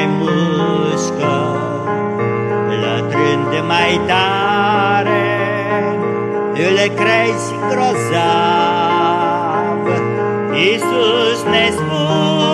se mușcă, lătrând mai tare, îl crezi grozav. Iisus ne spune,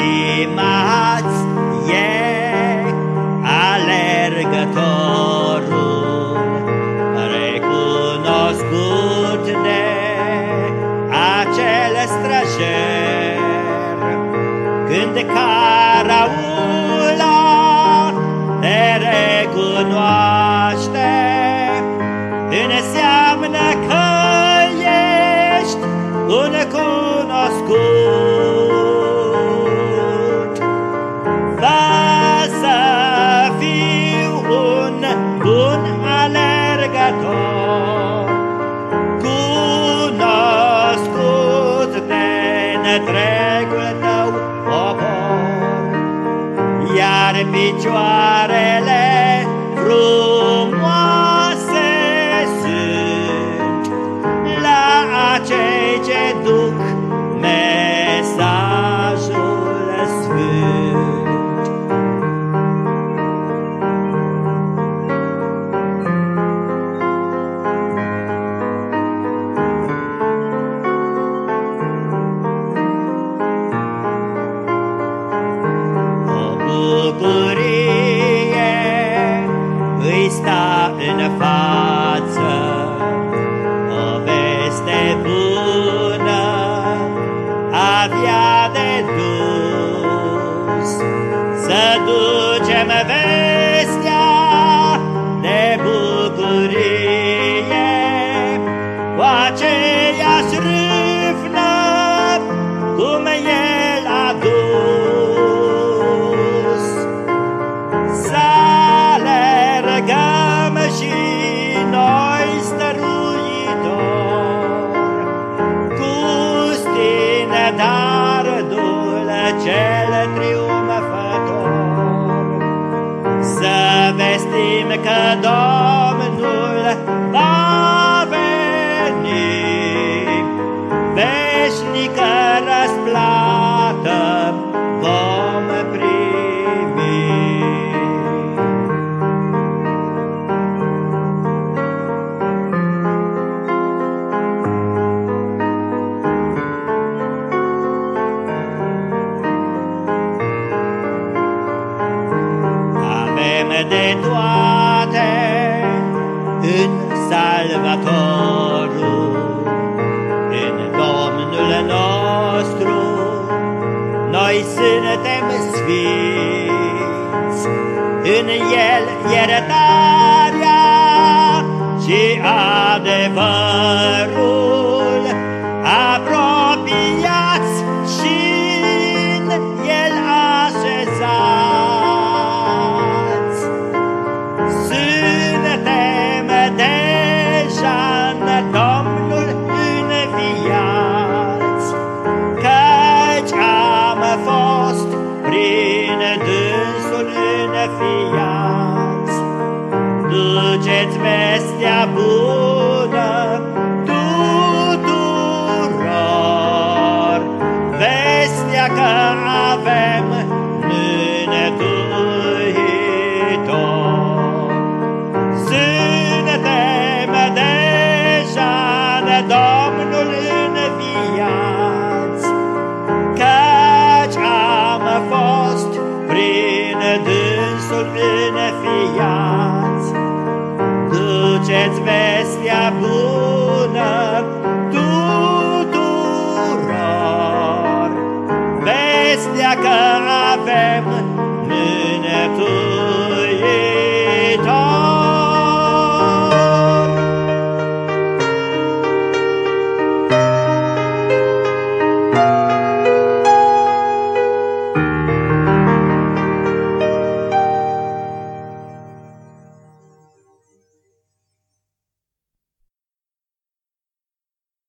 imagine. picioare. me then. că Domnul va veni. Veșnică răsplată vom primi. Avem de toate în Salvatorul, în Domnul nostru, noi suntem sfinți, în El iertarea și adevărul. prin dânsul nefiați, duceți vestea aduceți vestea bună.